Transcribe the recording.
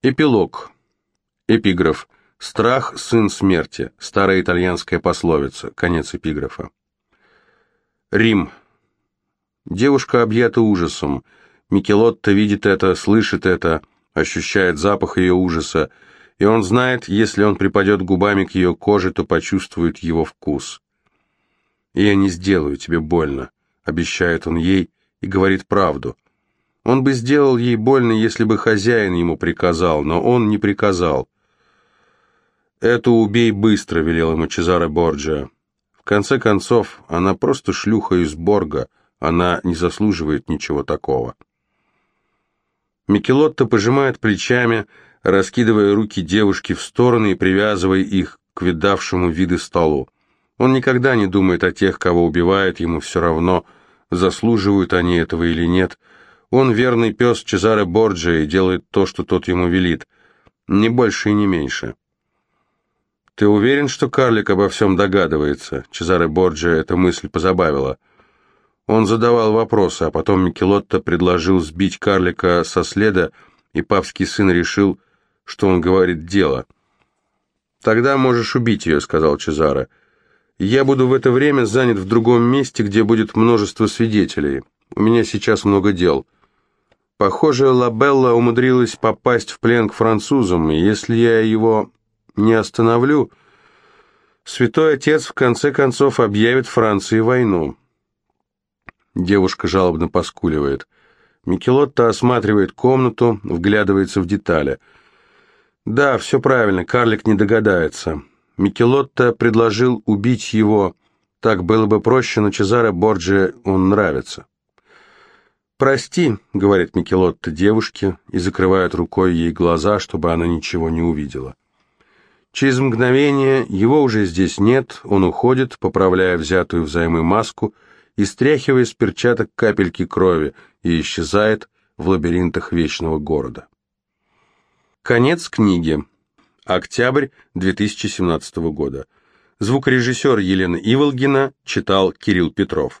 Эпилог. Эпиграф. «Страх – сын смерти». Старая итальянская пословица. Конец эпиграфа. Рим. Девушка объята ужасом. Микелотто видит это, слышит это, ощущает запах ее ужаса, и он знает, если он припадет губами к ее коже, то почувствует его вкус. «И я не сделаю тебе больно», — обещает он ей и говорит правду. Он бы сделал ей больно, если бы хозяин ему приказал, но он не приказал. «Эту убей быстро», — велел ему Чезаре Борджиа. В конце концов, она просто шлюха из Борга, она не заслуживает ничего такого. Микелотто пожимает плечами, раскидывая руки девушки в стороны и привязывая их к видавшему виды столу. Он никогда не думает о тех, кого убивает, ему все равно, заслуживают они этого или нет. Он верный пес Чезаре Борджа и делает то, что тот ему велит. Не больше и не меньше. «Ты уверен, что карлик обо всем догадывается?» Чезаре Борджа эта мысль позабавила. Он задавал вопросы, а потом Микелотто предложил сбить карлика со следа, и папский сын решил, что он говорит дело. «Тогда можешь убить ее», — сказал Чезаре. «Я буду в это время занят в другом месте, где будет множество свидетелей. У меня сейчас много дел». Похоже, Лабелла умудрилась попасть в плен к французам, и если я его не остановлю, святой отец в конце концов объявит Франции войну. Девушка жалобно поскуливает. Микелотто осматривает комнату, вглядывается в детали. Да, все правильно, карлик не догадается. Микелотто предложил убить его. Так было бы проще, но Чезаре Борджи он нравится. «Прости», — говорит Микелотто девушке и закрывает рукой ей глаза, чтобы она ничего не увидела. Через мгновение его уже здесь нет, он уходит, поправляя взятую взаймы маску и стряхивая с перчаток капельки крови, и исчезает в лабиринтах вечного города. Конец книги. Октябрь 2017 года. Звукорежиссер Елена Иволгина читал Кирилл Петров.